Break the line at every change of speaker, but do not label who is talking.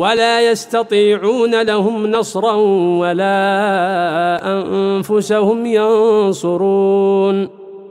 ولا يستطيعون لهم نصرا ولا أنفسهم ينصرون.